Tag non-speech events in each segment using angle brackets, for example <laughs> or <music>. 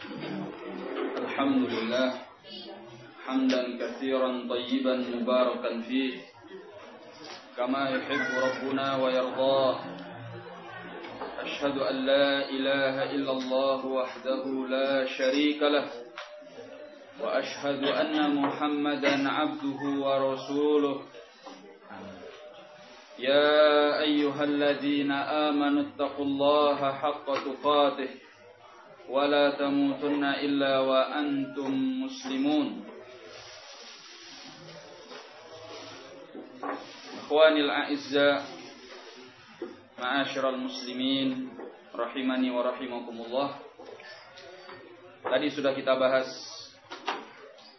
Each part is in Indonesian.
الحمد لله حمدا كثيرا طيبا مباركا فيه. كما يحب ربنا ويرضاه. أشهد أن لا إله إلا الله وحده لا شريك له. وأشهد أن محمدا عبده ورسوله. يا أيها الذين آمنوا اتقوا الله حق تقاته. ولا تموتن إلا وأنتم مسلمون إخواني الأعزاء معاشر المسلمين rahimani wa rahimakumullah Tadi sudah kita bahas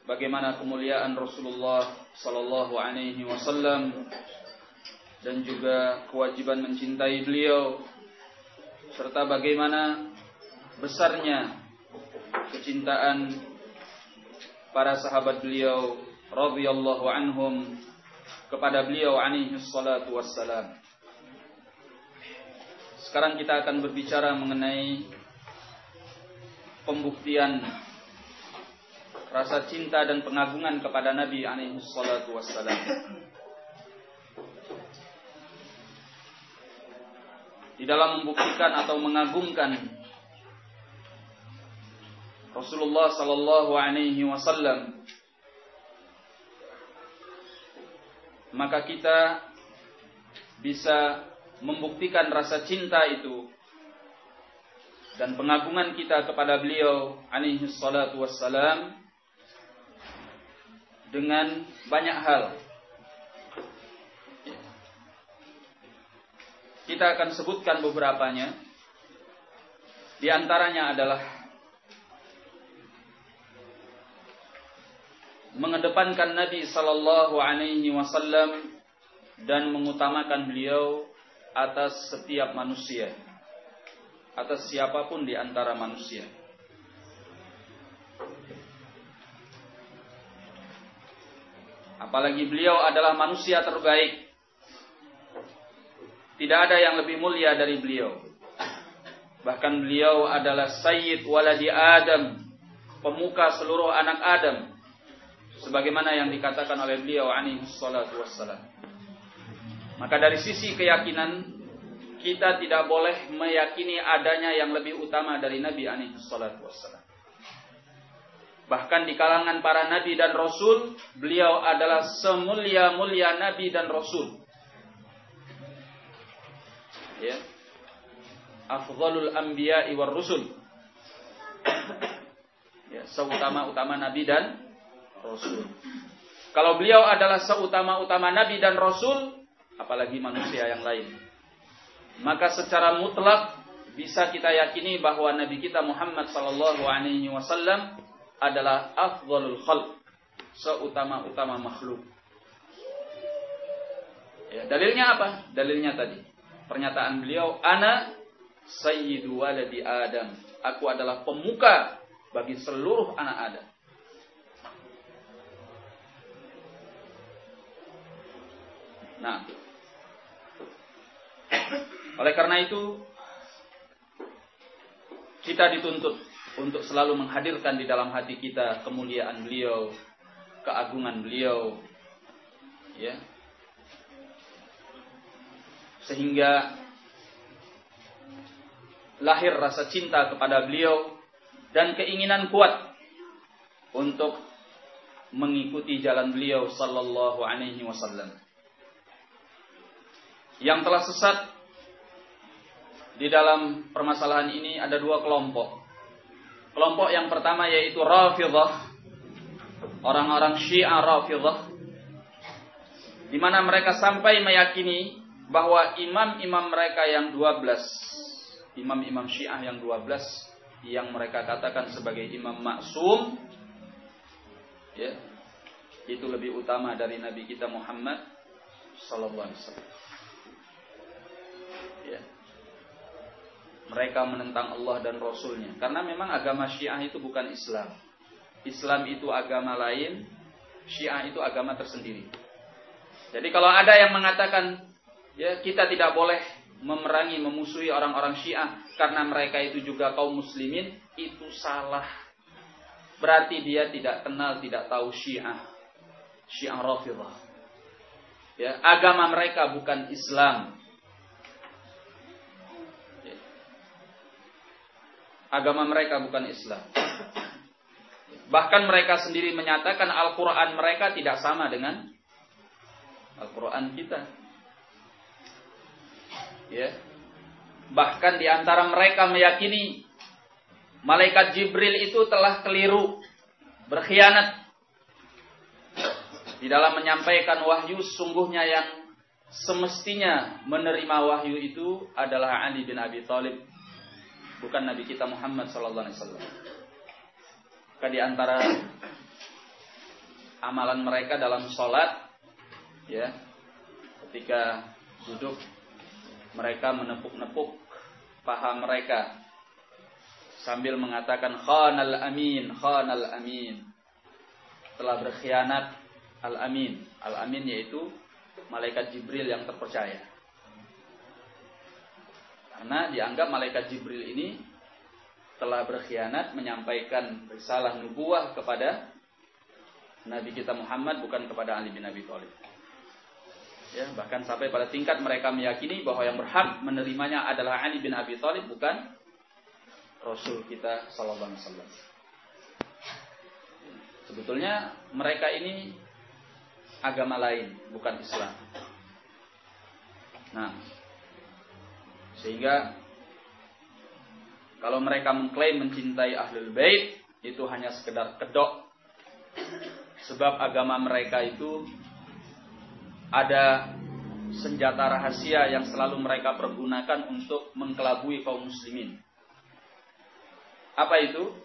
bagaimana kemuliaan Rasulullah sallallahu alaihi wasallam dan juga kewajiban mencintai beliau serta bagaimana besarnya kecintaan para sahabat beliau radhiyallahu anhum kepada beliau alaihi salatu wassalam. Sekarang kita akan berbicara mengenai pembuktian rasa cinta dan pengagungan kepada Nabi alaihi salatu wassalam. Di dalam membuktikan atau mengagungkan Rasulullah sallallahu alaihi wasallam maka kita bisa membuktikan rasa cinta itu dan pengagungan kita kepada beliau alaihi salatu wassalam dengan banyak hal. Kita akan sebutkan beberapanya. Di antaranya adalah mengedepankan Nabi sallallahu alaihi wasallam dan mengutamakan beliau atas setiap manusia, atas siapa pun di antara manusia. Apalagi beliau adalah manusia terbaik. Tidak ada yang lebih mulia dari beliau. Bahkan beliau adalah Sayyid waladi Adam, pemuka seluruh anak Adam. Sebagaimana yang dikatakan oleh beliau alaihi salatu wassalam. Maka dari sisi keyakinan kita tidak boleh meyakini adanya yang lebih utama dari Nabi alaihi salatu wassalam. Bahkan di kalangan para nabi dan rasul, beliau adalah semulia-mulia nabi dan rasul. Ya. Afdhalul anbiya'i war rusul. <coughs> ya, seutama-utama nabi dan rasul. Kalau beliau adalah seutama-utama nabi dan rasul, apalagi manusia yang lain. Maka secara mutlak bisa kita yakini bahwa nabi kita Muhammad sallallahu alaihi wasallam adalah afdhalul khalq, seutama-utama makhluk. Ya, dalilnya apa? Dalilnya tadi. Pernyataan beliau, ana sayyidu waladi Adam. Aku adalah pemuka bagi seluruh anak Adam. Nah, oleh karena itu kita dituntut untuk selalu menghadirkan di dalam hati kita kemuliaan beliau, keagungan beliau, ya. Sehingga lahir rasa cinta kepada beliau dan keinginan kuat untuk mengikuti jalan beliau sallallahu alaihi wasallam. Yang telah sesat di dalam permasalahan ini ada dua kelompok. Kelompok yang pertama yaitu Rafidah. Orang-orang Syiah Rafidah. Di mana mereka sampai meyakini bahwa imam-imam mereka yang 12, imam-imam Syiah yang 12 yang mereka katakan sebagai imam maksum ya, itu lebih utama dari nabi kita Muhammad sallallahu alaihi wasallam. Ya mereka menentang Allah dan Rasulnya. Karena memang agama Syiah itu bukan Islam. Islam itu agama lain, Syiah itu agama tersendiri. Jadi kalau ada yang mengatakan ya kita tidak boleh memerangi, memusuhi orang-orang Syiah karena mereka itu juga kaum muslimin, itu salah. Berarti dia tidak kenal, tidak tahu Syiah. Syiah Rafidhah. Ya, agama mereka bukan Islam. Agama mereka bukan Islam. Bahkan mereka sendiri menyatakan Al-Quran mereka tidak sama dengan Al-Quran kita. Ya. Bahkan di antara mereka meyakini malaikat Jibril itu telah keliru berkhianat. Di dalam menyampaikan wahyu sungguhnya yang semestinya menerima wahyu itu adalah Ali bin Abi Thalib bukan Nabi kita Muhammad sallallahu alaihi wasallam. Di antara amalan mereka dalam sholat ya ketika duduk mereka menepuk-nepuk paha mereka sambil mengatakan khanal amin khanal amin. Telah berkhianat al amin al amin yaitu malaikat jibril yang terpercaya karena dianggap malaikat jibril ini telah berkhianat menyampaikan risalah nubuah kepada Nabi kita Muhammad bukan kepada Ali bin Abi Thalib ya bahkan sampai pada tingkat mereka meyakini bahwa yang berhak menerimanya adalah Ali bin Abi Thalib bukan Rasul kita sallallahu alaihi wasallam. Sebetulnya mereka ini agama lain, bukan Islam. Nah, sehingga kalau mereka mengklaim mencintai Ahlul Bait itu hanya sekedar kedok sebab agama mereka itu ada senjata rahasia yang selalu mereka pergunakan untuk mengkelabui kaum muslimin. Apa itu?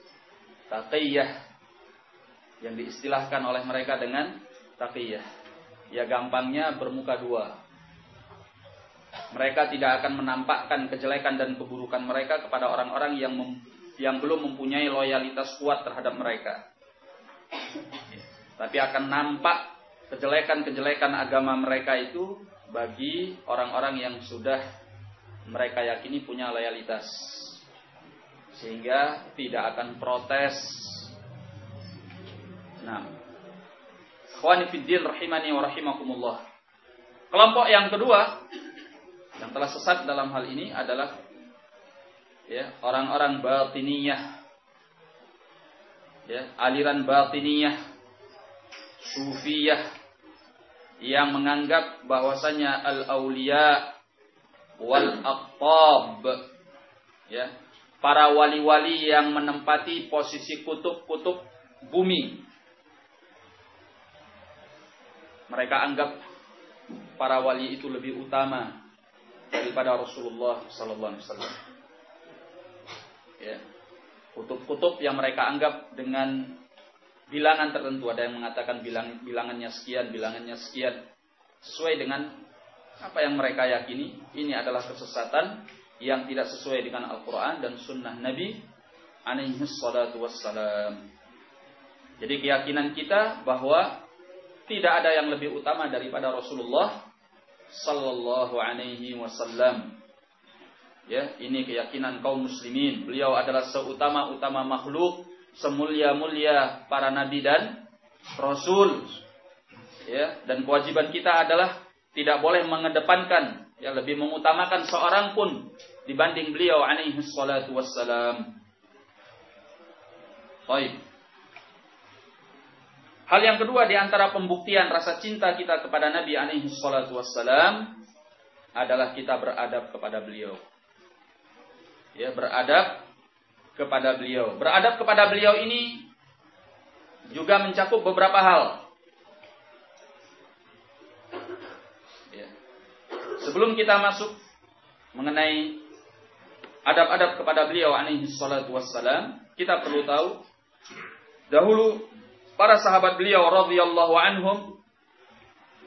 Taqiyah yang diistilahkan oleh mereka dengan taqiyah. Ya gampangnya bermuka dua. Mereka tidak akan menampakkan kejelekan dan keburukan mereka kepada orang-orang yang yang belum mempunyai loyalitas kuat terhadap mereka. Tapi akan nampak kejelekan-kejelekan agama mereka itu bagi orang-orang yang sudah mereka yakini punya loyalitas sehingga tidak akan protes. Nah, Khawani fiddin rahimani wa rahimakumullah. Kelompok yang kedua yang telah sesat dalam hal ini adalah ya orang-orang batiniyah. Ya aliran batiniyah sufiyah yang menganggap bahwasanya al-auliya wal aqtab. Ya para wali-wali yang menempati posisi kutub-kutub bumi. Mereka anggap para wali itu lebih utama daripada Rasulullah sallallahu alaihi wasallam. Ya. Kutub-kutub yang mereka anggap dengan bilangan tertentu. Ada yang mengatakan bilang bilangannya sekian bilangannya sekian. Sesuai dengan apa yang mereka yakini ini adalah kesesatan yang tidak sesuai dengan Al-Quran dan Sunnah Nabi alaihi salatu wassalam. Jadi keyakinan kita bahwa tidak ada yang lebih utama daripada Rasulullah sallallahu alaihi wasallam ya ini keyakinan kaum muslimin beliau adalah seutama-utama makhluk semulia-mulia para nabi dan rasul. Ya, dan kewajiban kita adalah tidak boleh mengedepankan ya lebih mengutamakan seorang pun dibanding beliau alaihi salatu wassalam. Baik. Hal yang kedua di antara pembuktian rasa cinta kita kepada Nabi alaihi salatu wassalam adalah kita beradab kepada beliau. Ya, beradab kepada beliau. Beradab kepada beliau ini juga mencakup beberapa hal. Ya. Sebelum kita masuk mengenai adab-adab kepada beliau alaihi salatu wassalam, kita perlu tahu dahulu para sahabat beliau radhiyallahu anhum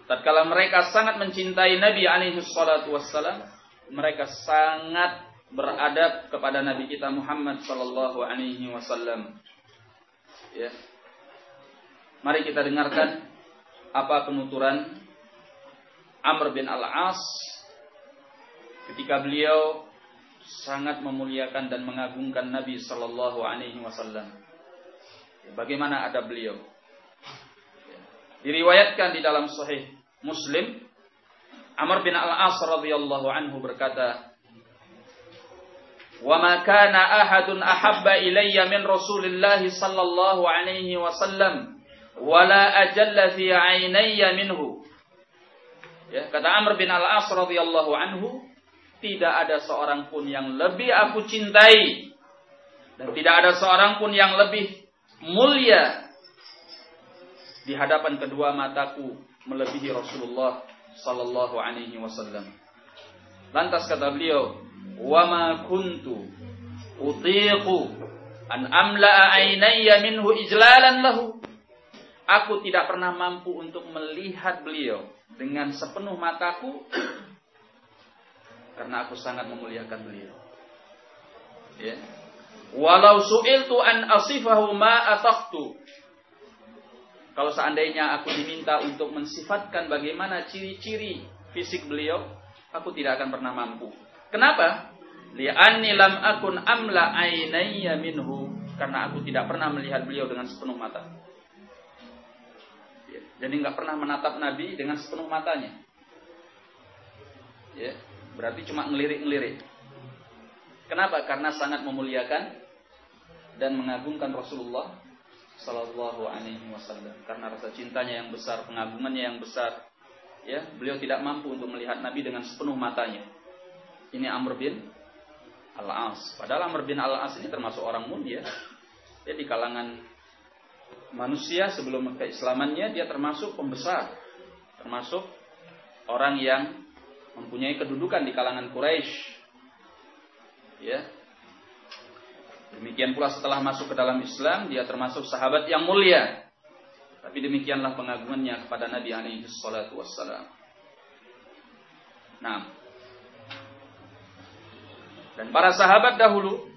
tatkala mereka sangat mencintai Nabi alaihi salatu wassalam, mereka sangat beradab kepada Nabi kita Muhammad sallallahu alaihi wasallam. Ya. Mari kita dengarkan apa penuturan Amr bin Al-As ketika beliau sangat memuliakan dan mengagungkan Nabi Sallallahu Alaihi Wasallam. Bagaimana ada beliau? Diriwayatkan di dalam Sahih Muslim, Amr bin Al-As radhiyallahu anhu berkata, "Wa kana ahadun ahabba ilayya min Rasulillah sallallahu alaihi wasallam wala ajalla fi 'ainayya minhu." Ya, kata Amr bin Al-As radhiyallahu anhu, tidak ada seorang pun yang lebih aku cintai dan tidak ada seorang pun yang lebih mulia di hadapan kedua mataku melebihi Rasulullah sallallahu alaihi wasallam. Lantas kata beliau, "Wa ma kuntu utiqu an amla'a ainayya minhu ijlalan lahu." Aku tidak pernah mampu untuk melihat beliau dengan sepenuh mataku karena aku sangat memuliakan beliau. Ya. Walau su'iltu an asifahu ma. Kalau seandainya aku diminta untuk mensifatkan bagaimana ciri-ciri fisik beliau, aku tidak akan pernah mampu. Kenapa? Li'anni lam akun amla ainayya minhu. Karena aku tidak pernah melihat beliau dengan sepenuh mata. Ya. Jadi nggak pernah menatap Nabi dengan sepenuh matanya. Ya. Berarti cuma ngelirik-ngelirik. Kenapa? Karena sangat memuliakan dan mengagungkan Rasulullah Sallallahu Alaihi Wasallam. Karena rasa cintanya yang besar, pengagungannya yang besar, ya beliau tidak mampu untuk melihat Nabi dengan sepenuh matanya. Ini Amr bin Al-As. Padahal Amr bin Al-As ini termasuk orang mulia. Dia di kalangan manusia sebelum keislamannya dia termasuk pembesar, termasuk orang yang mempunyai kedudukan di kalangan Quraisy. Ya. Demikian pula setelah masuk ke dalam Islam, dia termasuk sahabat yang mulia. Tapi demikianlah pengagungannya kepada Nabi alaihi salatu wassalam. Nah. Dan para sahabat dahulu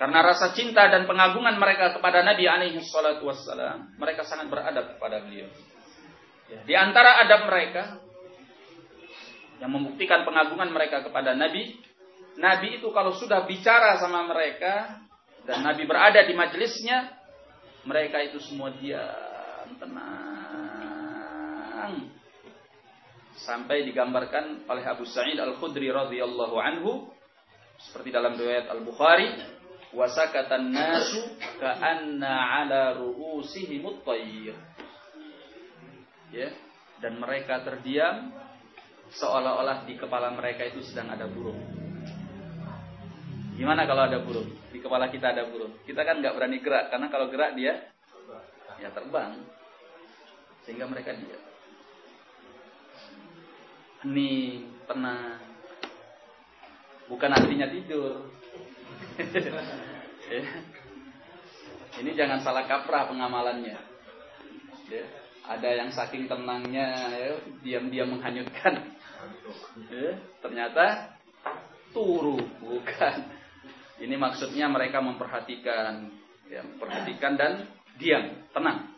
karena rasa cinta dan pengagungan mereka kepada Nabi alaihi salatu wassalam, mereka sangat beradab kepada beliau. Ya, di antara adab mereka yang membuktikan pengagungan mereka kepada Nabi, Nabi itu kalau sudah bicara sama mereka dan Nabi berada di majelisnya, mereka itu semua diam, tenang. Sampai digambarkan oleh Abu Sa'id Al-Khudri radhiyallahu anhu seperti dalam riwayat Al-Bukhari, wasakatan nasu ka'anna ala ru'usihim ya dan mereka terdiam seolah-olah di kepala mereka itu sedang ada burung. Gimana kalau ada burung? Di kepala kita ada burung. Kita kan nggak berani gerak karena kalau gerak dia ya terbang. Sehingga mereka diam. Ini tenang. Bukan artinya tidur. <laughs> ya. Ini jangan salah kaprah pengamalannya. Ya ada yang saking tenangnya ya, diam-diam menghanyutkan ya, ternyata turu bukan. Ini maksudnya mereka memperhatikan ya, memperhatikan dan diam tenang.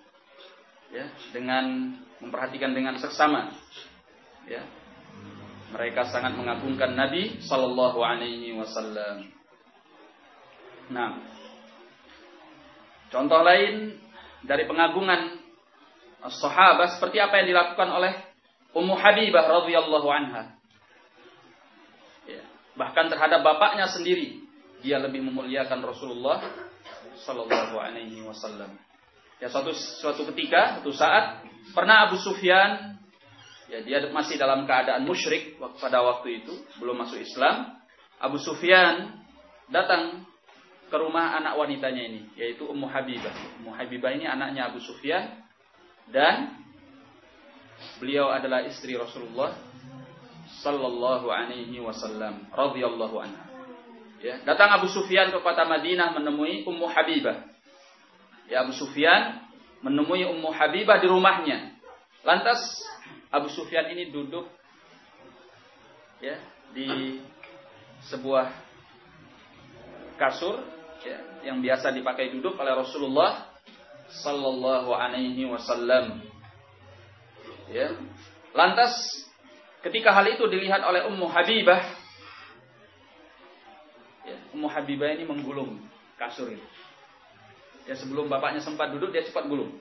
Ya dengan memperhatikan dengan seksama. Ya. Mereka sangat mengagungkan Nabi Shallallahu Alaihi Wasallam. Nah, contoh lain dari pengagungan sahabat seperti apa yang dilakukan oleh Ummu Habibah radhiyallahu anha. Ya. Bahkan terhadap bapaknya sendiri, dia lebih memuliakan Rasulullah sallallahu alaihi wasallam. Ya suatu suatu ketika, suatu saat pernah Abu Sufyan ya dia masih dalam keadaan musyrik pada waktu itu, belum masuk Islam. Abu Sufyan datang ke rumah anak wanitanya ini, yaitu Ummu Habibah. Ummu Habibah ini anaknya Abu Sufyan dan beliau adalah istri Rasulullah sallallahu alaihi wasallam radhiyallahu anha. Ya, datang Abu Sufyan ke kota Madinah menemui Ummu Habibah. Ya, Abu Sufyan menemui Ummu Habibah di rumahnya. Lantas Abu Sufyan ini duduk ya di sebuah kasur ya, yang biasa dipakai duduk oleh Rasulullah sallallahu alaihi wasallam. Ya. Lantas Ketika hal itu dilihat oleh Ummu Habibah, ya, Ummu Habibah ini menggulung kasur itu. Ya sebelum bapaknya sempat duduk, dia cepat gulung.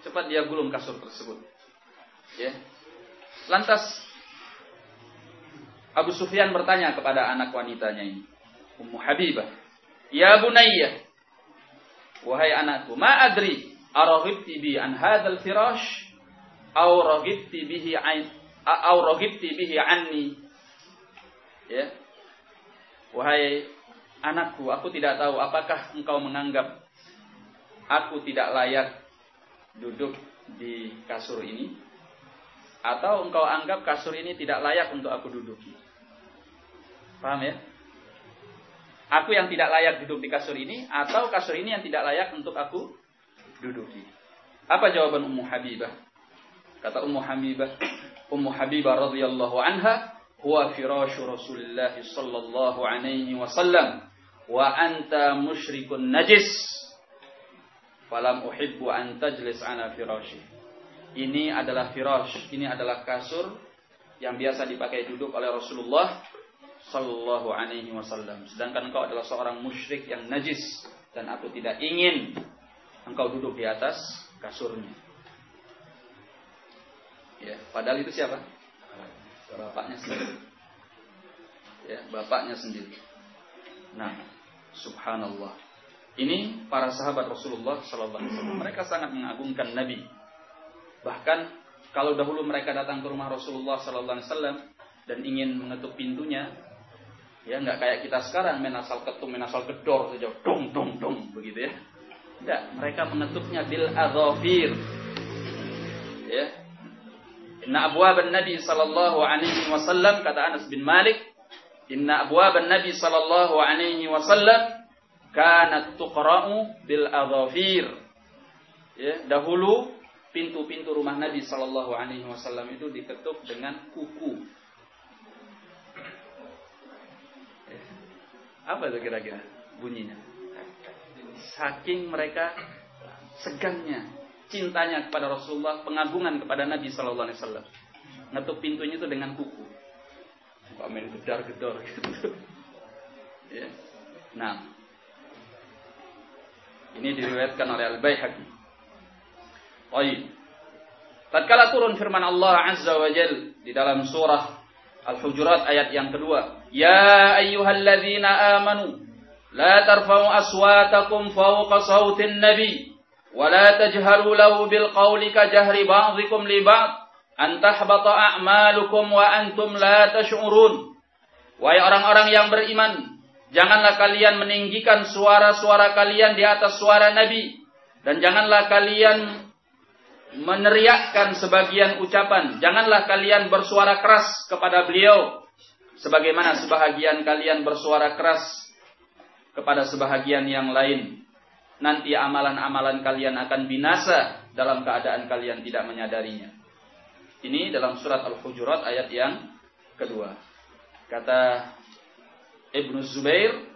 Cepat dia gulung kasur tersebut. Ya. Lantas Abu Sufyan bertanya kepada anak wanitanya ini, Ummu Habibah, "Ya bunayya, wahai anakku, ma adri araghibti bi an hadzal firash aw raghibti bihi an aw raghibti bihi anni ya wahai anakku aku tidak tahu apakah engkau menganggap aku tidak layak duduk di kasur ini atau engkau anggap kasur ini tidak layak untuk aku duduki paham ya aku yang tidak layak duduk di kasur ini atau kasur ini yang tidak layak untuk aku duduki. Apa jawaban Ummu Habibah? Kata Ummu Habibah, Ummu Habibah radhiyallahu anha, huwa firasyu Rasulullah sallallahu alaihi wasallam wa anta musyrikun najis. Falam uhibbu an tajlis ala firashi. Ini adalah firash, ini adalah kasur yang biasa dipakai duduk oleh Rasulullah sallallahu alaihi wasallam. Sedangkan engkau adalah seorang musyrik yang najis dan aku tidak ingin engkau duduk di atas kasurnya. Ya, padahal itu siapa? Bapaknya sendiri. Ya, bapaknya sendiri. Nah, subhanallah. Ini para sahabat Rasulullah sallallahu alaihi wasallam. Mereka sangat mengagungkan Nabi. Bahkan kalau dahulu mereka datang ke rumah Rasulullah sallallahu alaihi wasallam dan ingin mengetuk pintunya, ya nggak kayak kita sekarang main asal ketum, main asal saja, dong dong dong begitu ya. Tidak, mereka mengetuknya bil azafir. Ya. Inna abwab Nabi sallallahu alaihi wasallam kata Anas bin Malik, Inna abwab Nabi sallallahu alaihi wasallam kanat tuqra'u bil azafir. Ya, dahulu pintu-pintu rumah Nabi sallallahu alaihi wasallam itu diketuk dengan kuku. Apa itu kira-kira bunyinya? saking mereka segannya cintanya kepada Rasulullah, pengagungan kepada Nabi Shallallahu Alaihi Wasallam. Ngetuk pintunya itu dengan kuku. Pamen gedar-gedor gitu. <laughs> ya. Nah, ini diriwayatkan oleh Al Baihaqi. Baik. Tatkala turun firman Allah Azza wa Jal di dalam surah Al-Hujurat ayat yang kedua, "Ya ayyuhalladzina amanu la tarfa'u aswatakum fawqa sautin nabi. ولا تجهروا له بالقول كجهر بعضكم لبعض أن تحبط أعمالكم وأنتم لا تشعرون Wahai orang-orang yang beriman, janganlah kalian meninggikan suara-suara kalian di atas suara Nabi dan janganlah kalian meneriakkan sebagian ucapan. Janganlah kalian bersuara keras kepada beliau sebagaimana sebahagian kalian bersuara keras kepada sebahagian yang lain. Nanti amalan-amalan kalian akan binasa dalam keadaan kalian tidak menyadarinya. Ini dalam surat Al-Hujurat ayat yang kedua. Kata Ibnu Zubair,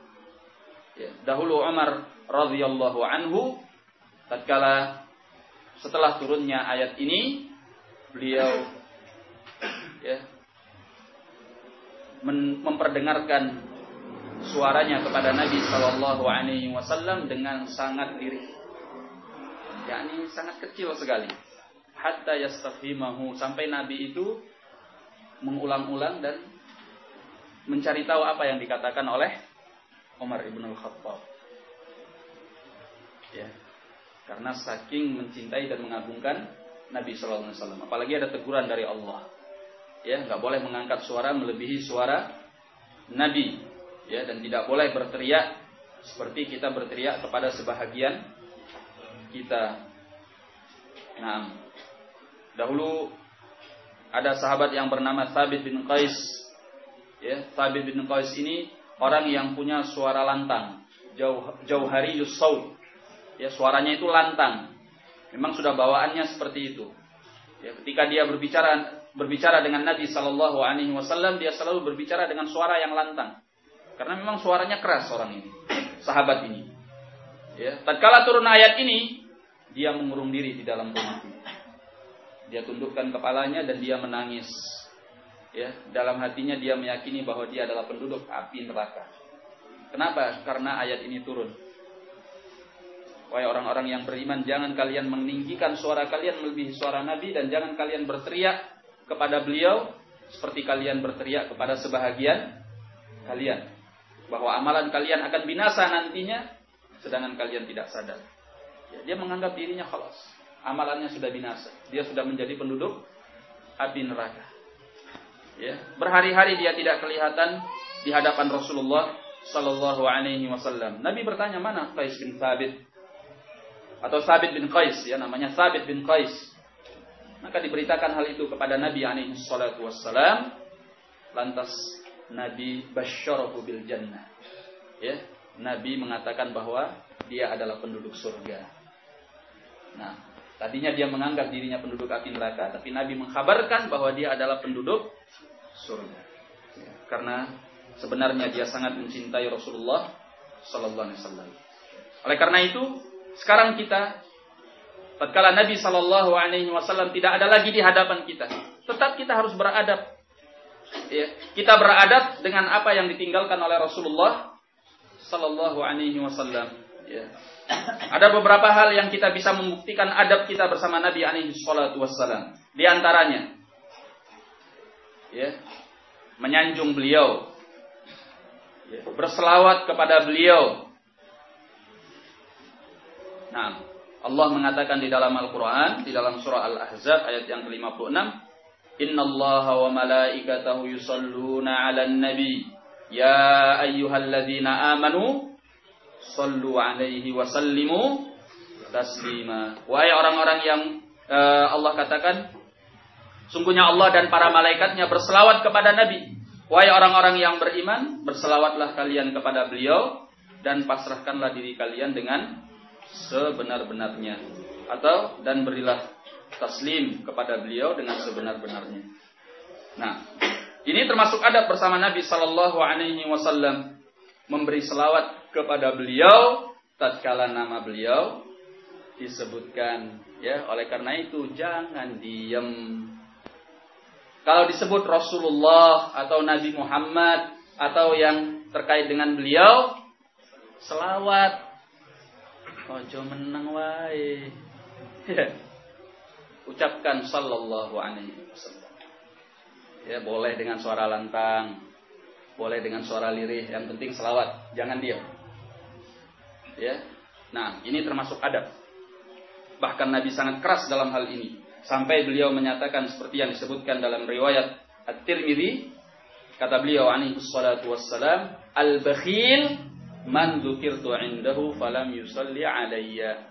ya, dahulu Umar radhiyallahu anhu tatkala setelah turunnya ayat ini beliau ya, memperdengarkan suaranya kepada Nabi Shallallahu Alaihi Wasallam dengan sangat lirih, yakni sangat kecil sekali. Hatta yastafimahu sampai Nabi itu mengulang-ulang dan mencari tahu apa yang dikatakan oleh Umar ibn al-Khattab. Ya, karena saking mencintai dan mengagungkan Nabi Shallallahu Alaihi Wasallam. Apalagi ada teguran dari Allah. Ya, nggak boleh mengangkat suara melebihi suara Nabi ya dan tidak boleh berteriak seperti kita berteriak kepada sebahagian kita. Nah, dahulu ada sahabat yang bernama Thabit bin Qais. Ya, Thabit bin Qais ini orang yang punya suara lantang, jauh jauh hari Yusuf. Ya, suaranya itu lantang. Memang sudah bawaannya seperti itu. Ya, ketika dia berbicara berbicara dengan Nabi Shallallahu Alaihi Wasallam, dia selalu berbicara dengan suara yang lantang. Karena memang suaranya keras orang ini, sahabat ini. Ya, tatkala turun ayat ini, dia mengurung diri di dalam rumah. Dia tundukkan kepalanya dan dia menangis. Ya, dalam hatinya dia meyakini bahwa dia adalah penduduk api neraka. Kenapa? Karena ayat ini turun. Wahai orang-orang yang beriman, jangan kalian meninggikan suara kalian melebihi suara Nabi dan jangan kalian berteriak kepada beliau seperti kalian berteriak kepada sebahagian kalian bahwa amalan kalian akan binasa nantinya sedangkan kalian tidak sadar. Ya, dia menganggap dirinya khalas. Amalannya sudah binasa. Dia sudah menjadi penduduk api neraka. Ya, berhari-hari dia tidak kelihatan di hadapan Rasulullah Sallallahu Alaihi Wasallam. Nabi bertanya mana Qais bin Thabit atau Sabit bin Qais ya namanya Sabit bin Qais. Maka diberitakan hal itu kepada Nabi alaihi salatu wassalam. Lantas Nabi basyarahu bil jannah. Ya, Nabi mengatakan bahwa dia adalah penduduk surga. Nah, tadinya dia menganggap dirinya penduduk api neraka, tapi Nabi mengkabarkan bahwa dia adalah penduduk surga. Karena sebenarnya dia sangat mencintai Rasulullah sallallahu alaihi wasallam. Oleh karena itu, sekarang kita tatkala Nabi Shallallahu alaihi wasallam tidak ada lagi di hadapan kita, tetap kita harus beradab. Ya, kita beradab dengan apa yang ditinggalkan oleh Rasulullah Shallallahu alaihi wasallam. Ya. Ada beberapa hal yang kita bisa membuktikan adab kita bersama Nabi alaihi wasallam. Di antaranya ya, menyanjung beliau, ya, berselawat kepada beliau, Nah, Allah mengatakan di dalam Al-Quran, di dalam surah Al-Ahzab ayat yang ke-56, Allah wa malaikatahu yusalluna ala nabi. Ya ayyuhalladzina amanu Sallu alaihi wa sallimu taslima. Wahai orang-orang yang uh, Allah katakan Sungguhnya Allah dan para malaikatnya berselawat kepada Nabi. Wahai orang-orang yang beriman Berselawatlah kalian kepada beliau Dan pasrahkanlah diri kalian dengan sebenar-benarnya. Atau dan berilah taslim kepada beliau dengan sebenar-benarnya. Nah, ini termasuk adab bersama Nabi Sallallahu Alaihi Wasallam memberi selawat kepada beliau tatkala nama beliau disebutkan ya oleh karena itu jangan diam kalau disebut Rasulullah atau Nabi Muhammad atau yang terkait dengan beliau selawat Ojo menang wae. <laughs> Ucapkan sallallahu alaihi wasallam. Ya, boleh dengan suara lantang, boleh dengan suara lirih, yang penting selawat, jangan diam. Ya. Nah, ini termasuk adab. Bahkan Nabi sangat keras dalam hal ini. Sampai beliau menyatakan seperti yang disebutkan dalam riwayat At-Tirmidzi, kata beliau alaihi salatu wassalam, al-bakhil Man dzukirtu indahu falam yusalli alayya.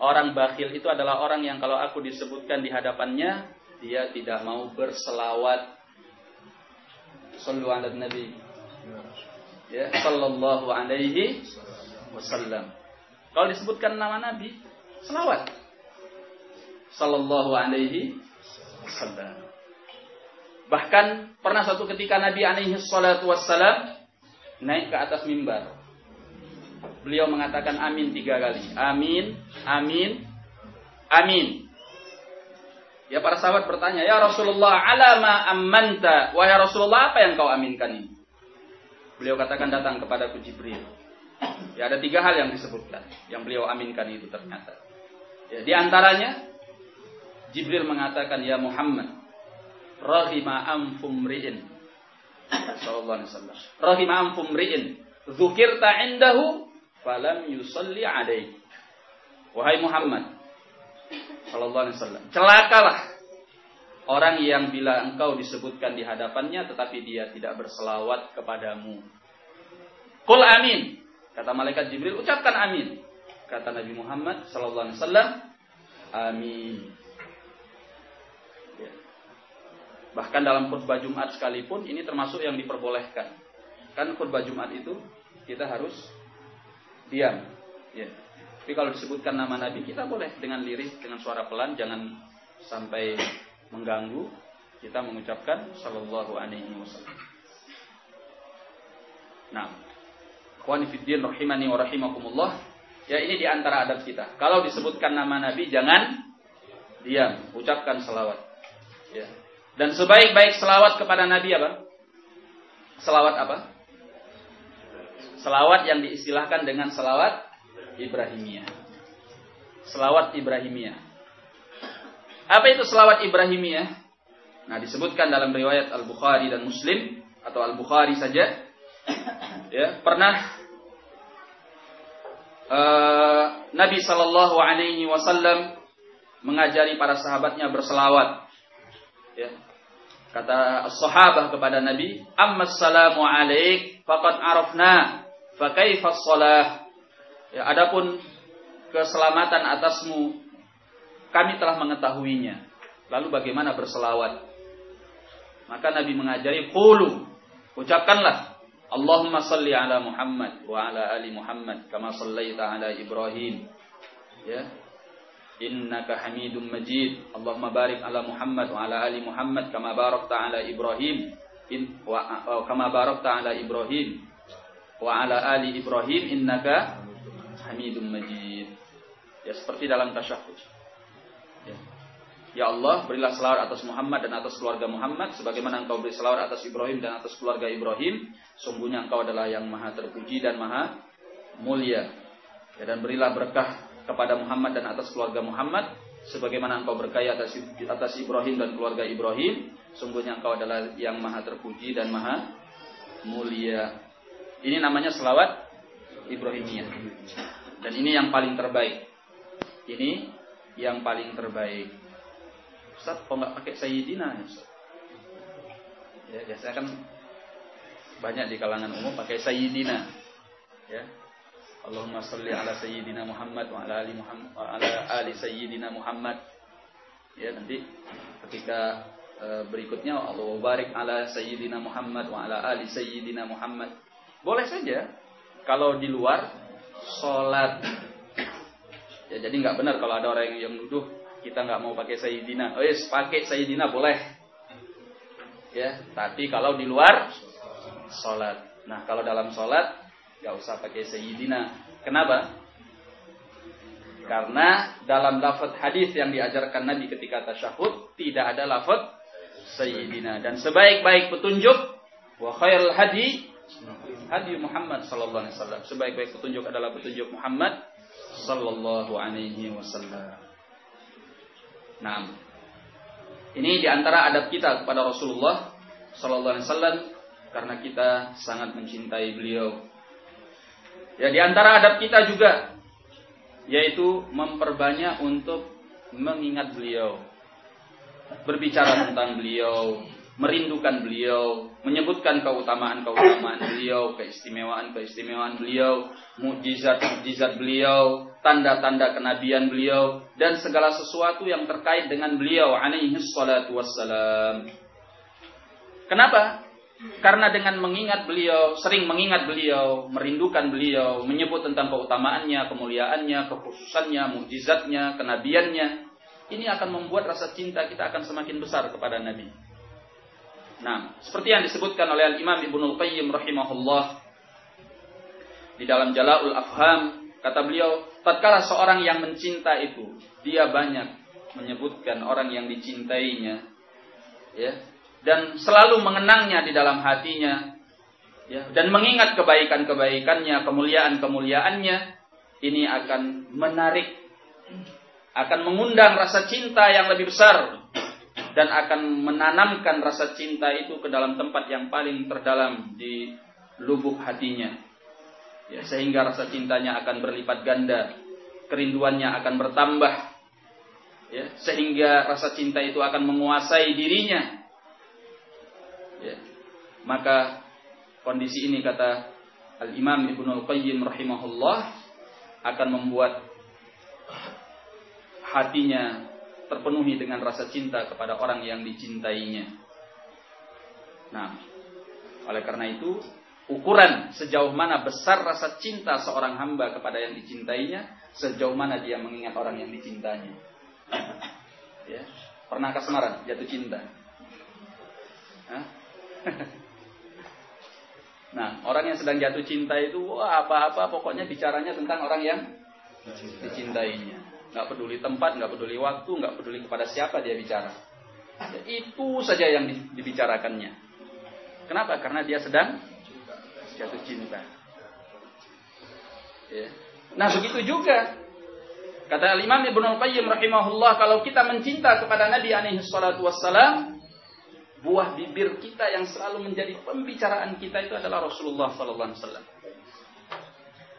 Orang bakhil itu adalah orang yang kalau aku disebutkan di hadapannya, dia tidak mau berselawat. Sallu ala Nabi. Ya, sallallahu alaihi wasallam. Kalau disebutkan nama Nabi, selawat. Sallallahu alaihi wasallam. Bahkan pernah suatu ketika Nabi alaihi salatu wassalam naik ke atas mimbar beliau mengatakan amin tiga kali. Amin, amin, amin. Ya para sahabat bertanya, ya Rasulullah, alama ammanta. Wahai Rasulullah, apa yang kau aminkan ini? Beliau katakan datang kepada Jibril. Ya ada tiga hal yang disebutkan, yang beliau aminkan itu ternyata. Ya, di antaranya, Jibril mengatakan, ya Muhammad, rahima amfumri'in. Sallallahu alaihi wasallam. Rahima amfumri'in. Zukirta indahu falam yusalli alaih. Wahai Muhammad sallallahu alaihi wasallam, celakalah orang yang bila engkau disebutkan di hadapannya tetapi dia tidak berselawat kepadamu. Qul amin. Kata malaikat Jibril, ucapkan amin. Kata Nabi Muhammad sallallahu alaihi wasallam, amin. Ya. Bahkan dalam khutbah Jumat sekalipun ini termasuk yang diperbolehkan. Kan khutbah Jumat itu kita harus diam. Ya. Tapi kalau disebutkan nama Nabi kita boleh dengan lirih, dengan suara pelan, jangan sampai mengganggu. Kita mengucapkan Sallallahu Alaihi Wasallam. Nah, Ikhwani Fiddin rahimani wa. Ya ini di antara adab kita. Kalau disebutkan nama Nabi jangan diam, ucapkan selawat. Ya. Dan sebaik-baik selawat kepada Nabi apa? Selawat apa? Selawat yang diistilahkan dengan selawat Ibrahimiyah. Selawat Ibrahimiyah. Apa itu selawat Ibrahimiyah? Nah, disebutkan dalam riwayat Al-Bukhari dan Muslim atau Al-Bukhari saja. <coughs> Ya, pernah uh, Nabi Shallallahu Alaihi Wasallam mengajari para sahabatnya berselawat. Ya. Kata sahabat kepada Nabi, "Amma salamu alaik faqad arafna, fa kaifa shalah?" Ya, adapun keselamatan atasmu kami telah mengetahuinya. Lalu bagaimana berselawat? Maka Nabi mengajari qulu, ucapkanlah Allahumma salli ala Muhammad wa ala ali Muhammad kama sallaita ala Ibrahim. Ya, innaka hamidum majid Allahumma barik ala Muhammad wa ala ali Muhammad kama barakta ala Ibrahim in, wa, uh, kama barakta ala Ibrahim wa ala ali Ibrahim innaka hamidum majid. Ya seperti dalam tasyahud. Ya. ya Allah berilah selawat atas Muhammad dan atas keluarga Muhammad. Sebagaimana engkau beri selawat atas Ibrahim dan atas keluarga Ibrahim sungguhnya engkau adalah yang maha terpuji dan maha mulia. Ya, dan berilah berkah kepada Muhammad dan atas keluarga Muhammad. Sebagaimana engkau berkaya atas, atas Ibrahim dan keluarga Ibrahim sungguhnya engkau adalah yang maha terpuji dan maha mulia ini namanya selawat Ibrahimiyah. Dan ini yang paling terbaik. Ini yang paling terbaik. Ustaz kok nggak pakai Sayyidina ya ya biasanya kan banyak di kalangan umum pakai Sayyidina ya. Allahumma salli ala sayyidina Muhammad wa ala ali Muhammad wa ala ali sayyidina Muhammad. Ya, nanti ketika e, berikutnya Allah barik ala sayyidina Muhammad wa ala ali sayyidina Muhammad. Boleh saja kalau di luar salat. Ya, jadi nggak benar kalau ada orang yang nuduh kita nggak mau pakai sayyidina. Oh yes, pakai sayyidina boleh. Ya, tapi kalau di luar salat. Nah, kalau dalam salat Gak usah pakai Sayyidina. Kenapa? Karena dalam lafaz hadis yang diajarkan Nabi ketika tasyahud tidak ada lafaz Sayyidina dan sebaik-baik petunjuk wa khairul hadi hadi Muhammad sallallahu alaihi wasallam. Sebaik-baik petunjuk adalah petunjuk Muhammad sallallahu alaihi wasallam. Nah, ini di antara adab kita kepada Rasulullah sallallahu alaihi wasallam karena kita sangat mencintai beliau Ya di antara adab kita juga yaitu memperbanyak untuk mengingat beliau. Berbicara tentang beliau, merindukan beliau, menyebutkan keutamaan-keutamaan beliau, keistimewaan-keistimewaan beliau, mukjizat-mukjizat beliau, tanda-tanda kenabian beliau dan segala sesuatu yang terkait dengan beliau alaihi salatu wassalam. Kenapa? Karena dengan mengingat beliau, sering mengingat beliau, merindukan beliau, menyebut tentang keutamaannya, kemuliaannya, kekhususannya, mujizatnya, kenabiannya, ini akan membuat rasa cinta kita akan semakin besar kepada Nabi. Nah, seperti yang disebutkan oleh Al-Imam Ibnu Qayyim rahimahullah di dalam Jala'ul Afham, kata beliau, tatkala seorang yang mencinta itu, dia banyak menyebutkan orang yang dicintainya, ya, dan selalu mengenangnya di dalam hatinya ya dan mengingat kebaikan-kebaikannya, kemuliaan-kemuliaannya ini akan menarik akan mengundang rasa cinta yang lebih besar dan akan menanamkan rasa cinta itu ke dalam tempat yang paling terdalam di lubuk hatinya. Ya, sehingga rasa cintanya akan berlipat ganda, kerinduannya akan bertambah. Ya, sehingga rasa cinta itu akan menguasai dirinya Ya. Maka kondisi ini kata Al-Imam Ibnu Al-Qayyim rahimahullah akan membuat hatinya terpenuhi dengan rasa cinta kepada orang yang dicintainya. Nah, oleh karena itu, ukuran sejauh mana besar rasa cinta seorang hamba kepada yang dicintainya, sejauh mana dia mengingat orang yang dicintanya. <coughs> ya, pernah kasmaran, jatuh cinta. <laughs> Nah, orang yang sedang jatuh cinta itu apa-apa pokoknya bicaranya tentang orang yang dicintainya. Nggak peduli tempat, nggak peduli waktu, nggak peduli kepada siapa dia bicara. Itu saja yang dibicarakannya. Kenapa? Karena dia sedang jatuh cinta. Ya. Nah begitu juga kata Imam Ibnu Qayyim rahimahullah kalau kita mencinta kepada Nabi alaihi salatu wassalam buah bibir kita yang selalu menjadi pembicaraan kita itu adalah Rasulullah sallallahu alaihi wasallam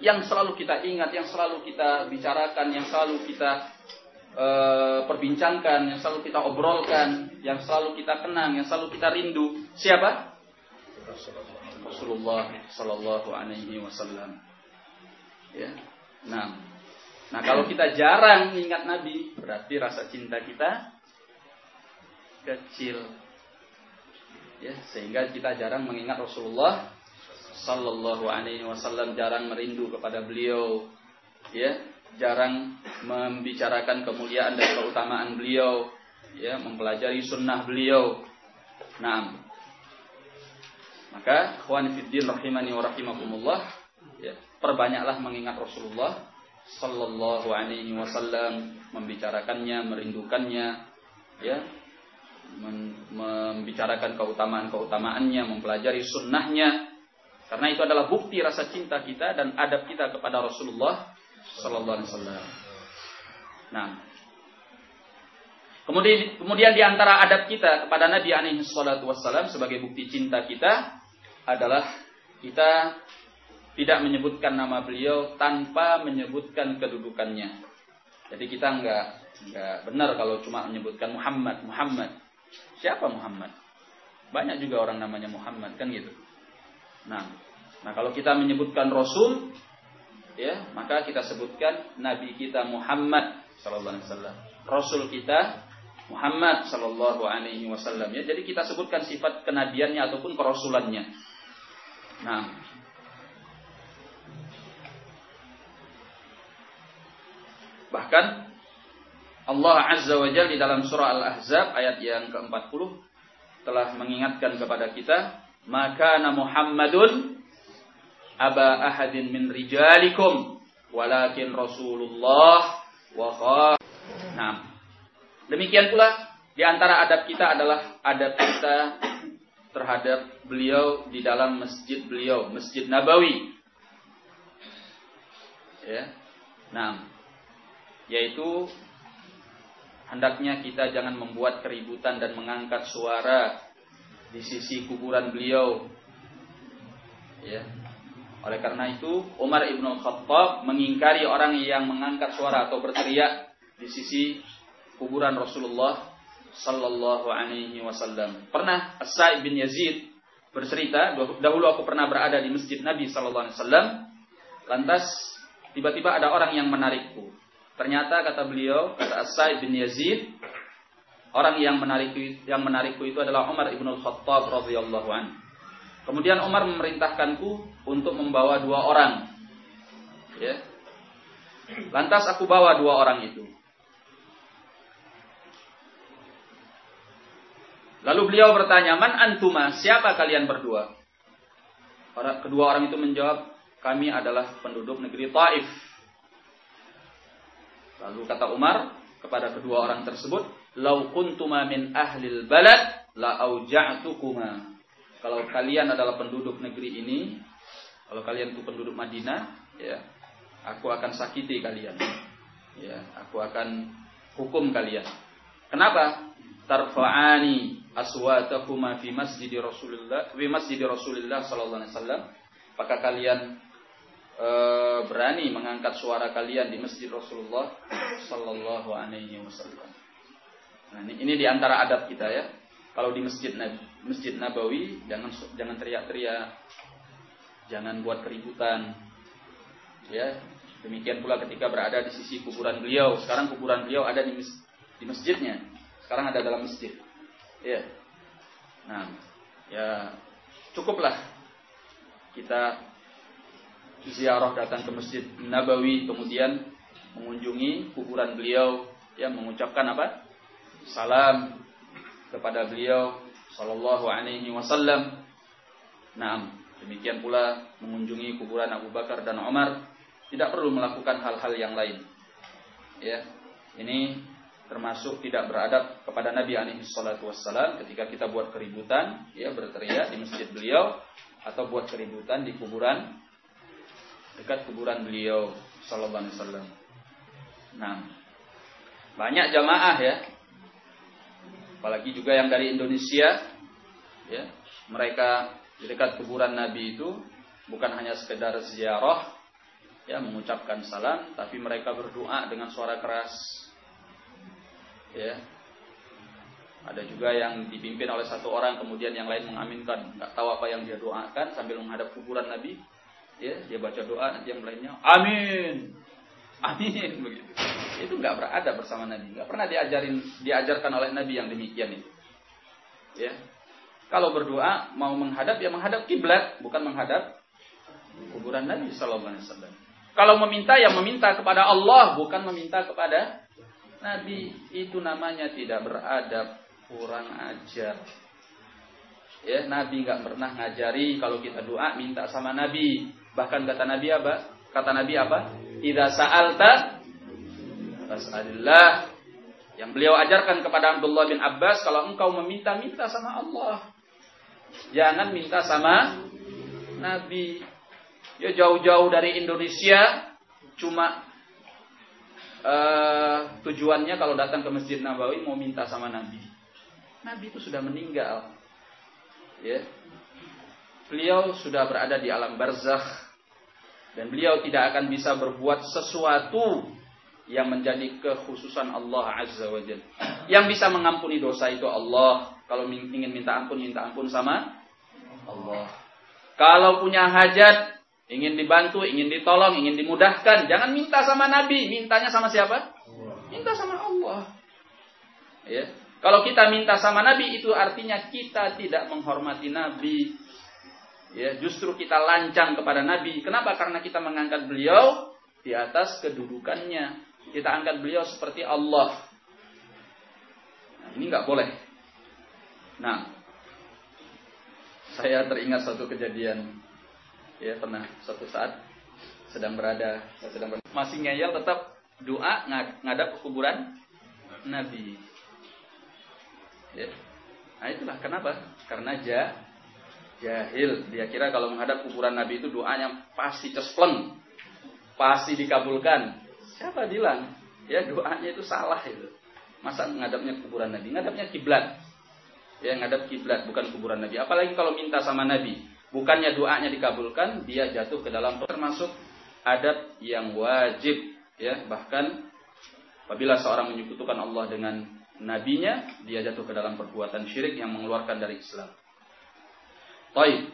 yang selalu kita ingat, yang selalu kita bicarakan, yang selalu kita e, perbincangkan, yang selalu kita obrolkan, yang selalu kita kenang, yang selalu kita rindu. Siapa? Rasulullah Sallallahu Alaihi Wasallam. Ya. Nah, nah kalau kita jarang ingat Nabi, berarti rasa cinta kita kecil. Ya, sehingga kita jarang mengingat Rasulullah Sallallahu Alaihi Wasallam jarang merindu kepada beliau, ya, jarang membicarakan kemuliaan dan keutamaan beliau, ya, mempelajari sunnah beliau. Nah, maka khwan fiddin rahimani wa rahimakumullah, ya, perbanyaklah mengingat Rasulullah Sallallahu Alaihi Wasallam, membicarakannya, merindukannya, ya, membicarakan keutamaan-keutamaannya, mempelajari sunnahnya, karena itu adalah bukti rasa cinta kita dan adab kita kepada Rasulullah Sallallahu Alaihi Wasallam. Nah, kemudian kemudian di antara adab kita kepada Nabi Alaihi Wasallam sebagai bukti cinta kita adalah kita tidak menyebutkan nama beliau tanpa menyebutkan kedudukannya. Jadi kita nggak nggak benar kalau cuma menyebutkan Muhammad, Muhammad. Siapa Muhammad? Banyak juga orang namanya Muhammad kan gitu. Nah, nah kalau kita menyebutkan Rasul, ya maka kita sebutkan Nabi kita Muhammad Sallallahu Alaihi Wasallam. Rasul kita Muhammad Sallallahu Alaihi Wasallam. Ya, jadi kita sebutkan sifat kenabiannya ataupun kerasulannya. Nah, bahkan Allah Azza wa Jalla di dalam surah Al-Ahzab ayat yang ke-40 telah mengingatkan kepada kita maka Muhammadun aba ahadin min rijalikum walakin Rasulullah wa Nah, demikian pula di antara adab kita adalah adab kita terhadap beliau di dalam masjid beliau, Masjid Nabawi. Ya. Nah, yaitu hendaknya kita jangan membuat keributan dan mengangkat suara di sisi kuburan beliau. Ya. Oleh karena itu, Umar ibn Khattab mengingkari orang yang mengangkat suara atau berteriak di sisi kuburan Rasulullah Sallallahu Alaihi Wasallam. Pernah As-Sa'id bin Yazid bercerita, dahulu aku pernah berada di masjid Nabi Sallallahu Alaihi Wasallam. Lantas tiba-tiba ada orang yang menarikku. Ternyata kata beliau, kata As-Sa'id bin Yazid, Orang yang menarik yang menarikku itu adalah Umar ibn Khattab radhiyallahu an. Kemudian Umar memerintahkanku untuk membawa dua orang. Ya. Lantas aku bawa dua orang itu. Lalu beliau bertanya, "Man antuma? Siapa kalian berdua?" kedua orang itu menjawab, "Kami adalah penduduk negeri Taif." Lalu kata Umar kepada kedua orang tersebut, lau kuntuma min ahlil balad la auja'tukuma. Kalau kalian adalah penduduk negeri ini, kalau kalian itu penduduk Madinah, ya, aku akan sakiti kalian. Ya, aku akan hukum kalian. Kenapa? Tarfa'ani aswatakuma fi masjid Rasulullah fi masjid Rasulullah sallallahu alaihi wasallam. Apakah kalian e, berani mengangkat suara kalian di masjid Rasulullah sallallahu alaihi wasallam? Nah, ini, ini di antara adab kita ya. Kalau di masjid masjid Nabawi jangan jangan teriak-teriak, jangan buat keributan. Ya, demikian pula ketika berada di sisi kuburan beliau. Sekarang kuburan beliau ada di, di masjidnya. Sekarang ada dalam masjid. Ya. Nah, ya cukuplah kita ziarah datang ke masjid Nabawi kemudian mengunjungi kuburan beliau ya mengucapkan apa salam kepada beliau sallallahu alaihi wasallam. Nah, demikian pula mengunjungi kuburan Abu Bakar dan Umar tidak perlu melakukan hal-hal yang lain. Ya, Ini termasuk tidak beradab kepada Nabi alaihi salatu wassalam ketika kita buat keributan, ya berteriak di masjid beliau atau buat keributan di kuburan dekat kuburan beliau sallallahu alaihi wasallam. Nah, banyak jamaah ya. Apalagi juga yang dari Indonesia ya, mereka di dekat kuburan Nabi itu bukan hanya sekedar ziarah ya mengucapkan salam tapi mereka berdoa dengan suara keras ya ada juga yang dipimpin oleh satu orang kemudian yang lain mengaminkan nggak tahu apa yang dia doakan sambil menghadap kuburan Nabi ya dia baca doa nanti yang lainnya amin. Amin begitu. Itu nggak berada bersama Nabi. Nggak pernah diajarin diajarkan oleh Nabi yang demikian itu. Ya. Kalau berdoa mau menghadap ya menghadap kiblat bukan menghadap kuburan Nabi Sallallahu Alaihi Wasallam. Kalau meminta ya meminta kepada Allah bukan meminta kepada Nabi. Itu namanya tidak beradab, kurang ajar. Ya, Nabi nggak pernah ngajari kalau kita doa minta sama Nabi. Bahkan kata Nabi apa? Kata Nabi apa? Idza sa'alta fas'alillah. Yang beliau ajarkan kepada Abdullah bin Abbas kalau engkau meminta minta sama Allah. Jangan minta sama Nabi. Ya jauh-jauh dari Indonesia cuma uh, tujuannya kalau datang ke Masjid Nabawi mau minta sama Nabi. Nabi itu sudah meninggal. Ya. Beliau sudah berada di alam barzakh dan beliau tidak akan bisa berbuat sesuatu yang menjadi kekhususan Allah Azza wa Jalla. Yang bisa mengampuni dosa itu Allah. Kalau ingin minta ampun, minta ampun sama Allah. Kalau punya hajat, Ingin dibantu, ingin ditolong, ingin dimudahkan. Jangan minta sama Nabi. Mintanya sama siapa? Minta sama Allah. Ya. Kalau kita minta sama Nabi itu artinya kita tidak menghormati Nabi. Ya, justru kita lancang kepada Nabi. Kenapa? Karena kita mengangkat beliau di atas kedudukannya. Kita angkat beliau seperti Allah. Nah, ini nggak boleh. Nah, saya teringat satu kejadian ya pernah suatu saat sedang berada sedang berada, masih ngeyel tetap doa ngadap ke kuburan Nabi. Ya. Nah itulah kenapa? Karena jah, jahil. Dia kira kalau menghadap kuburan Nabi itu doanya pasti cespleng. Pasti dikabulkan. Siapa bilang? Ya doanya itu salah itu. Masa ngadapnya kuburan Nabi? Ngadapnya kiblat. Ya ngadap kiblat bukan kuburan Nabi. Apalagi kalau minta sama Nabi bukannya doanya dikabulkan, dia jatuh ke dalam termasuk adat yang wajib ya bahkan apabila seorang menyekutukan Allah dengan nabinya dia jatuh ke dalam perbuatan syirik yang mengeluarkan dari Islam. Taib.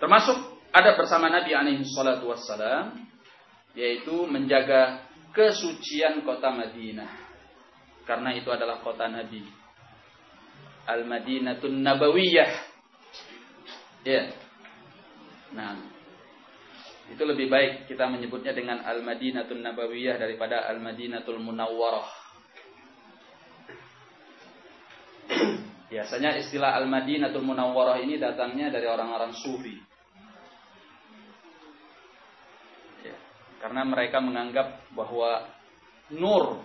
Termasuk adat bersama Nabi alaihi salatu wassalam yaitu menjaga kesucian kota Madinah. Karena itu adalah kota Nabi. Al-Madinatun Nabawiyah Ya. Nah, itu lebih baik kita menyebutnya dengan Al-Madinatul Nabawiyah daripada Al-Madinatul Munawwarah. Biasanya istilah Al-Madinatul Munawwarah ini datangnya dari orang-orang sufi. Ya, karena mereka menganggap bahwa nur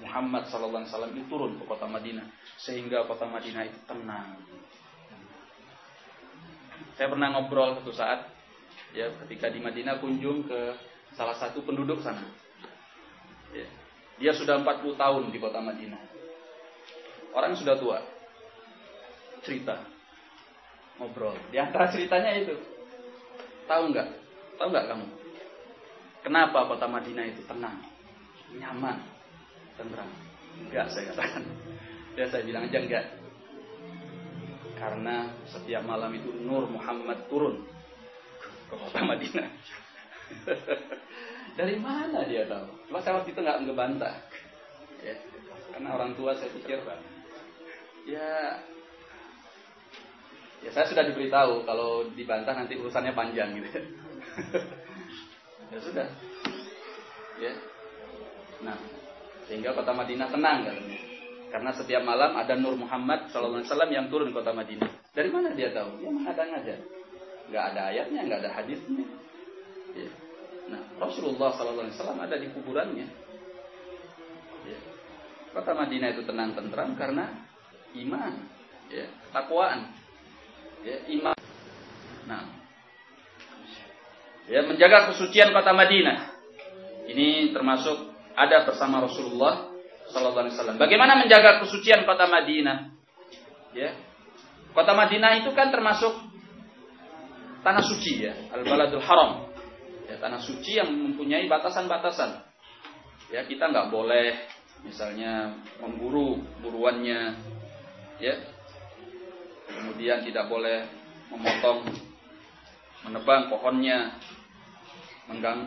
Muhammad SAW itu turun ke kota Madinah sehingga kota Madinah itu tenang. Saya pernah ngobrol satu saat ya ketika di Madinah kunjung ke salah satu penduduk sana. Ya. Dia sudah 40 tahun di kota Madinah. Orang sudah tua. Cerita. Ngobrol. Di antara ceritanya itu. Tahu nggak? Tahu nggak kamu? Kenapa kota Madinah itu tenang? Nyaman. Tenang. Enggak saya katakan. Ya saya bilang aja enggak karena setiap malam itu Nur Muhammad turun ke kota Madinah. <laughs> Dari mana dia tahu? Cuma saya waktu itu nggak ngebantah. Ya, karena orang tua saya pikir, ya, ya saya sudah diberitahu kalau dibantah nanti urusannya panjang gitu. ya sudah, ya. Nah, sehingga kota Madinah tenang katanya. Karena setiap malam ada Nur Muhammad SAW yang turun kota Madinah. Dari mana dia tahu? Dia menghadang aja. Gak ada ayatnya, gak ada hadisnya. Ya. Nah, Rasulullah SAW ada di kuburannya. Kota Madinah itu tenang tentram karena iman, ya, takwaan, ya, iman. Nah, ya menjaga kesucian kota Madinah. Ini termasuk ada bersama Rasulullah Sallallahu Alaihi Wasallam. Bagaimana menjaga kesucian kota Madinah? Ya, kota Madinah itu kan termasuk tanah suci ya, al-baladul haram. Ya, tanah suci yang mempunyai batasan-batasan. Ya, kita nggak boleh misalnya memburu buruannya, ya. Kemudian tidak boleh memotong, menebang pohonnya,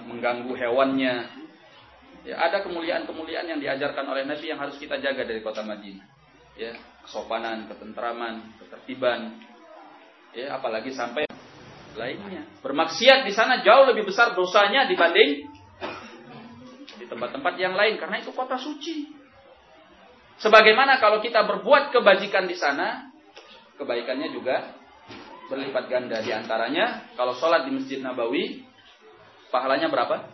mengganggu hewannya. Ya, ada kemuliaan-kemuliaan yang diajarkan oleh Nabi yang harus kita jaga dari kota Madinah. Ya, kesopanan, ketentraman, ketertiban. Ya, apalagi sampai lainnya. Bermaksiat di sana jauh lebih besar dosanya dibanding di tempat-tempat yang lain karena itu kota suci. Sebagaimana kalau kita berbuat kebajikan di sana, kebaikannya juga berlipat ganda di antaranya kalau sholat di Masjid Nabawi pahalanya berapa?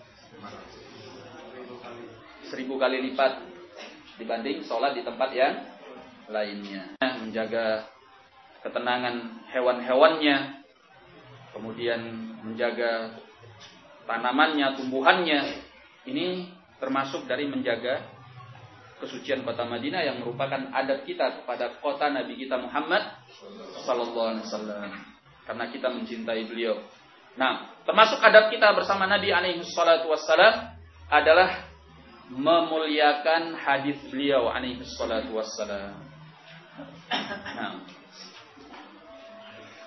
Seribu kali lipat dibanding sholat di tempat yang lainnya. Menjaga ketenangan hewan-hewannya, kemudian menjaga tanamannya, tumbuhannya. Ini termasuk dari menjaga kesucian kota Madinah yang merupakan adat kita kepada kota Nabi kita Muhammad sallallahu alaihi wasallam. Karena kita mencintai beliau. Nah, termasuk adat kita bersama Nabi alaihi salatu wassalam adalah memuliakan hadis beliau alaihi salatu wassalam. Nah,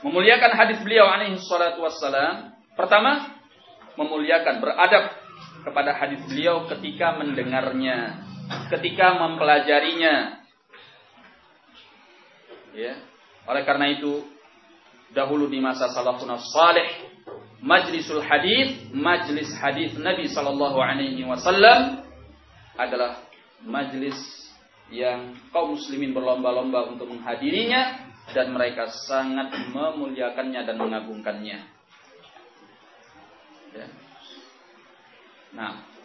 Memuliakan hadis beliau alaihi salatu wassalam. Pertama, memuliakan, beradab kepada hadis beliau ketika mendengarnya, ketika mempelajarinya. Ya. Oleh karena itu, dahulu di masa salafun salih, majlisul hadis, majlis hadis Nabi sallallahu alaihi wasallam adalah majlis yang kaum muslimin berlomba-lomba untuk menghadirinya dan mereka sangat memuliakannya dan mengagungkannya. Ya. Nah,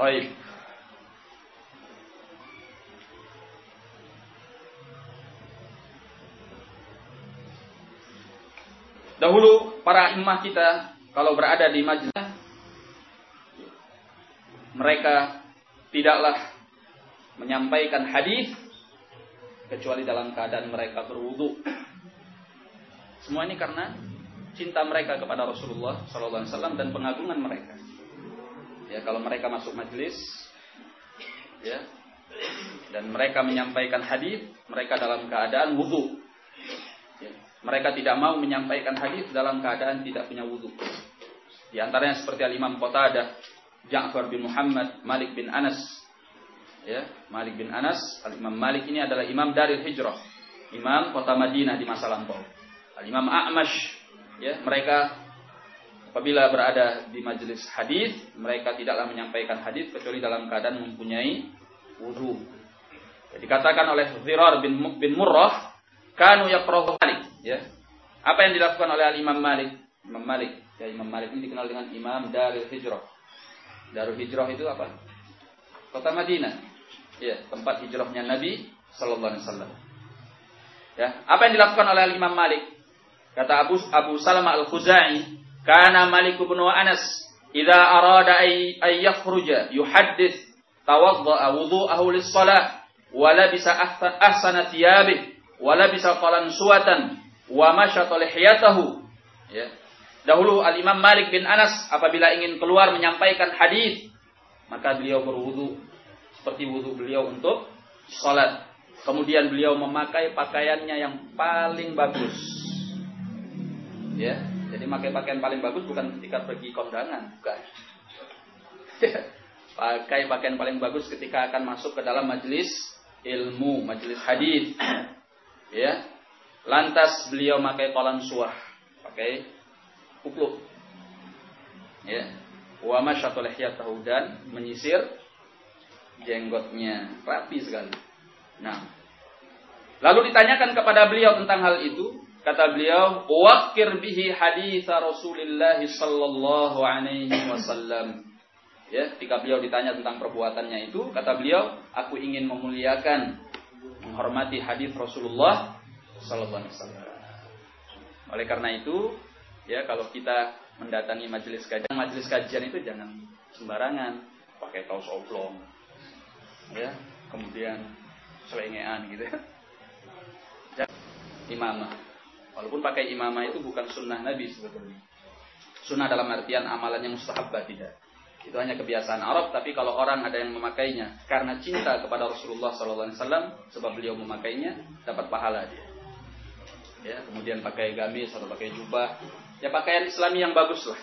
Baik. Dahulu para imam kita kalau berada di majelis mereka tidaklah menyampaikan hadis kecuali dalam keadaan mereka berwudu. Semua ini karena cinta mereka kepada Rasulullah Sallallahu Alaihi Wasallam dan pengagungan mereka. Ya kalau mereka masuk majelis, ya dan mereka menyampaikan hadis, mereka dalam keadaan wudhu. Mereka tidak mau menyampaikan hadis dalam keadaan tidak punya wudhu. Di antaranya seperti Al-Imam Qatadah, Ja'far bin Muhammad, Malik bin Anas. Ya, Malik bin Anas, Al-Imam Malik ini adalah imam dari hijrah. Imam kota Madinah di masa lampau. Al-Imam A'mash, ya, mereka apabila berada di majelis hadis, mereka tidaklah menyampaikan hadis kecuali dalam keadaan mempunyai wudhu. Dikatakan oleh Zirar bin, bin Murrah, kanu yakrahu Malik Ya. Apa yang dilakukan oleh Imam Malik? Imam Malik, ya Imam Malik ini dikenal dengan Imam Darul Hijrah. Darul Hijrah itu apa? Kota Madinah. Ya, tempat hijrahnya Nabi sallallahu alaihi wasallam. Ya, apa yang dilakukan oleh Imam Malik? Kata Abu Abu Salamah Al-Khuzai, "Kana Malik bin Anas idza arada ay, ay yakhruja yuhaddits tawadda'a wudu'ahu lis-shalah wa labisa ahsana thiyabihi wa labisa qalan suwatan wa masyata lihiyatahu ya. Dahulu al Imam Malik bin Anas apabila ingin keluar menyampaikan hadis maka beliau berwudu seperti wudu beliau untuk salat. Kemudian beliau memakai pakaiannya yang paling bagus. Ya jadi memakai pakaian paling bagus bukan ketika pergi kondangan bukan <laughs> pakai pakaian paling bagus ketika akan masuk ke dalam majelis ilmu majelis hadis <clears throat> ya Lantas beliau pakai kolam suah, pakai kupluk. Ya. Wa masyatul tahu dan menyisir jenggotnya rapi sekali. Nah, Lalu ditanyakan kepada beliau tentang hal itu, kata beliau, "Waqir bihi hadis Rasulullah sallallahu alaihi wasallam." Ya, ketika beliau ditanya tentang perbuatannya itu, kata beliau, "Aku ingin memuliakan menghormati hadis Rasulullah sallallahu alaihi wasallam." Oleh karena itu, ya kalau kita mendatangi majelis kajian, majelis kajian itu jangan sembarangan pakai kaos oblong. Ya, kemudian selengean gitu ya imamah. Walaupun pakai imamah itu bukan sunnah Nabi sebetulnya. Sunnah dalam artian amalan yang mustahabbah tidak. Itu hanya kebiasaan Arab, tapi kalau orang ada yang memakainya karena cinta kepada Rasulullah SAW, sebab beliau memakainya, dapat pahala dia. Ya, kemudian pakai gamis atau pakai jubah, ya pakaian Islami yang bagus lah.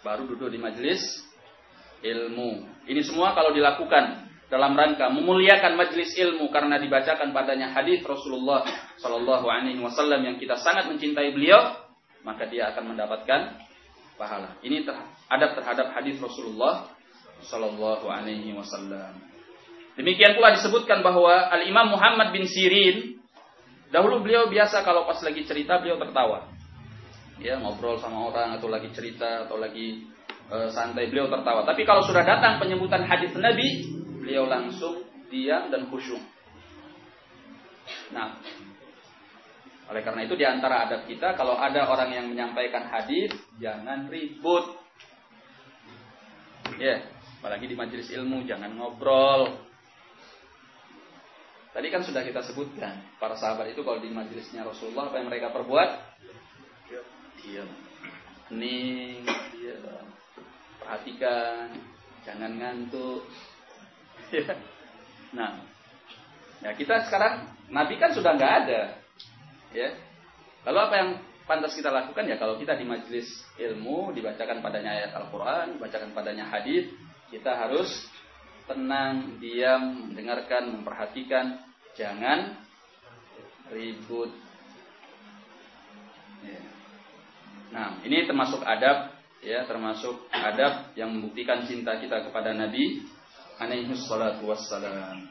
Baru duduk di majelis ilmu. Ini semua kalau dilakukan dalam rangka memuliakan majelis ilmu karena dibacakan padanya hadis Rasulullah Shallallahu Alaihi Wasallam yang kita sangat mencintai beliau, maka dia akan mendapatkan pahala. Ini ter adab terhadap hadis Rasulullah Shallallahu Alaihi Wasallam. Demikian pula disebutkan bahwa Al Imam Muhammad bin Sirin dahulu beliau biasa kalau pas lagi cerita beliau tertawa, ya ngobrol sama orang atau lagi cerita atau lagi uh, santai beliau tertawa. Tapi kalau sudah datang penyebutan hadis Nabi, beliau langsung diam dan khusyuk. Nah, oleh karena itu di antara adab kita kalau ada orang yang menyampaikan hadis jangan ribut. Ya, yeah, apalagi di majelis ilmu jangan ngobrol. Tadi kan sudah kita sebutkan, para sahabat itu kalau di majelisnya Rasulullah apa yang mereka perbuat? Diam. Diam. Perhatikan, jangan ngantuk, <laughs> Ya. Nah, ya kita sekarang Nabi kan sudah nggak ada, ya. Lalu apa yang pantas kita lakukan ya kalau kita di majelis ilmu dibacakan padanya ayat Al-Quran, dibacakan padanya hadis, kita harus tenang, diam, mendengarkan, memperhatikan, jangan ribut. Ya. Nah, ini termasuk adab, ya, termasuk adab yang membuktikan cinta kita kepada Nabi alaihi salatu wassalam.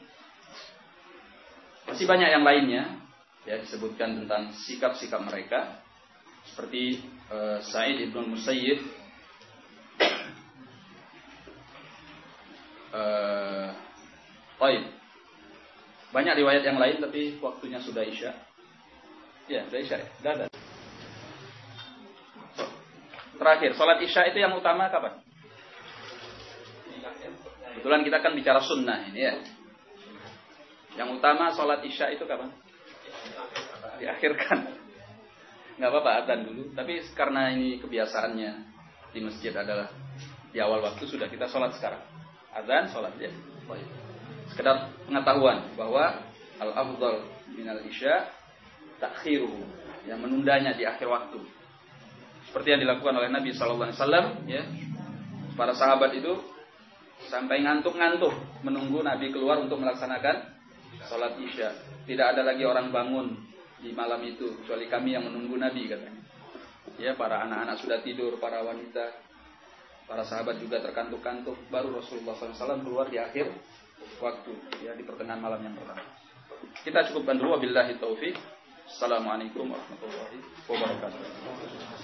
Masih banyak yang lainnya ya disebutkan tentang sikap-sikap mereka seperti uh, Sa'id ibn Musayyib <coughs> uh, Banyak riwayat yang lain tapi waktunya sudah Isya. Ya, sudah Isya. Sudah ada. Terakhir, sholat Isya itu yang utama kapan? Kebetulan kita kan bicara sunnah ini ya. Yang utama sholat isya itu kapan? Diakhirkan. Nggak apa-apa adzan dulu. Tapi karena ini kebiasaannya di masjid adalah di awal waktu sudah kita sholat sekarang. Adzan sholat ya. Sekedar pengetahuan bahwa al-afdal minal isya takhiruhu. Yang menundanya di akhir waktu. Seperti yang dilakukan oleh Nabi SAW ya. Para sahabat itu sampai ngantuk-ngantuk menunggu Nabi keluar untuk melaksanakan sholat isya. Tidak ada lagi orang bangun di malam itu kecuali kami yang menunggu Nabi katanya. Ya para anak-anak sudah tidur, para wanita, para sahabat juga terkantuk-kantuk. Baru Rasulullah SAW keluar di akhir waktu, ya di pertengahan malam yang pertama. Kita cukupkan dulu. Wabillahi taufik. Assalamualaikum warahmatullahi wabarakatuh.